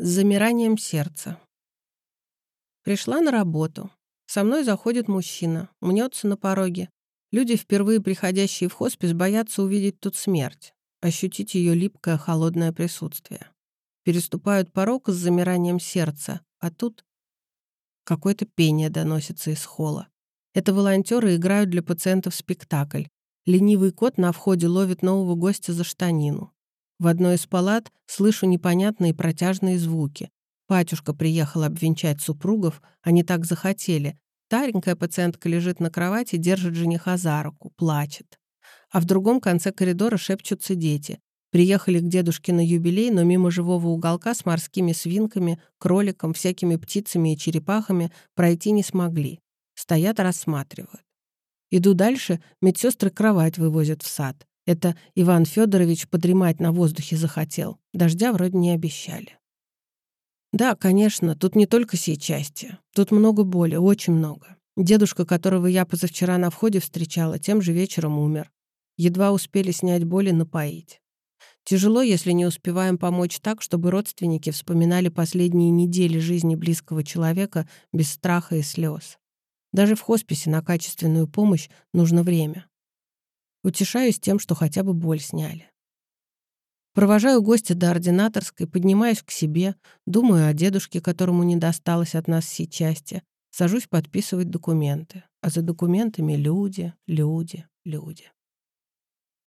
С замиранием сердца. Пришла на работу. Со мной заходит мужчина, мнется на пороге. Люди, впервые приходящие в хоспис, боятся увидеть тут смерть, ощутить ее липкое холодное присутствие. Переступают порог с замиранием сердца, а тут какое-то пение доносится из холла. Это волонтеры играют для пациентов спектакль. Ленивый кот на входе ловит нового гостя за штанину. В одной из палат слышу непонятные протяжные звуки. Батюшка приехал обвенчать супругов, они так захотели. Старенькая пациентка лежит на кровати, держит жениха за руку, плачет. А в другом конце коридора шепчутся дети. Приехали к дедушке на юбилей, но мимо живого уголка с морскими свинками, кроликом, всякими птицами и черепахами пройти не смогли. Стоят, рассматривают. Иду дальше, медсестры кровать вывозят в сад. Это Иван Федорович подремать на воздухе захотел. Дождя вроде не обещали. Да, конечно, тут не только сей части. Тут много боли, очень много. Дедушка, которого я позавчера на входе встречала, тем же вечером умер. Едва успели снять боли, напоить. Тяжело, если не успеваем помочь так, чтобы родственники вспоминали последние недели жизни близкого человека без страха и слез. Даже в хосписе на качественную помощь нужно время. Утешаюсь тем, что хотя бы боль сняли. Провожаю гостя до ординаторской, поднимаюсь к себе, думаю о дедушке, которому не досталось от нас всей части, сажусь подписывать документы. А за документами люди, люди, люди.